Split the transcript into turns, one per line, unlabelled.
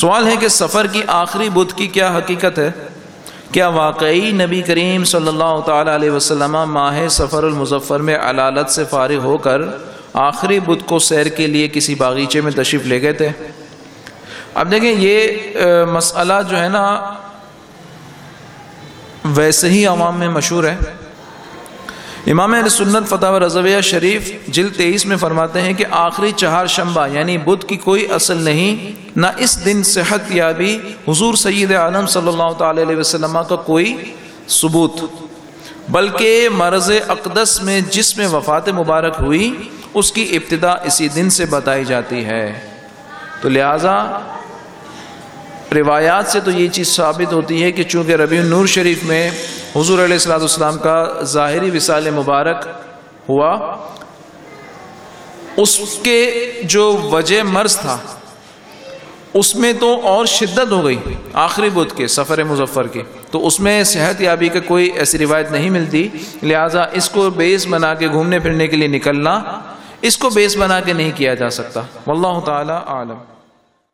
سوال ہے کہ سفر کی آخری بدھ کی کیا حقیقت ہے؟ کیا واقعی نبی کریم صلی اللہ تعالی علیہ وسلم ماہ سفر المظفر میں علالت سے فارغ ہو کر آخری بدھ کو سیر کے لیے کسی باغیچے میں تشریف لے گئے تھے؟ اب دیکھیں یہ مسئلہ جو ہے نا، ویسے ہی عوام میں مشہور ہے۔ امام علیہ سنت فتح رضویہ شریف جلد تیئیس میں فرماتے ہیں کہ آخری چہار شمبہ یعنی بدھ کی کوئی اصل نہیں، نہ اس دن صحت یا بھی حضور سید عالم صلی اللہ تعالی علیہ وسلم کا کوئی ثبوت، بلکہ مرض اقدس میں جس میں وفات مبارک ہوئی، اس کی ابتدا اسی دن سے بتائی جاتی ہے۔ تو لہٰذا روایات سے تو یہ چیز ثابت ہوتی ہے کہ چونکہ ربیع النور شریف میں حضور علیہ السلاۃ والسلام کا ظاہری وصال مبارک ہوا۔ اس کے جو وجہ مرض تھا، اس میں تو اور شدت ہو گئی آخری بدھ کے، سفر مظفر کے۔ تو اس میں صحت یابی کا کوئی ایسی روایت نہیں ملتی۔ لہٰذا اس کو بیس بنا کے گھومنے پھرنے کے لیے نکلنا، اس کو بیس بنا کے نہیں کیا جا سکتا۔ واللہ تعالی عالم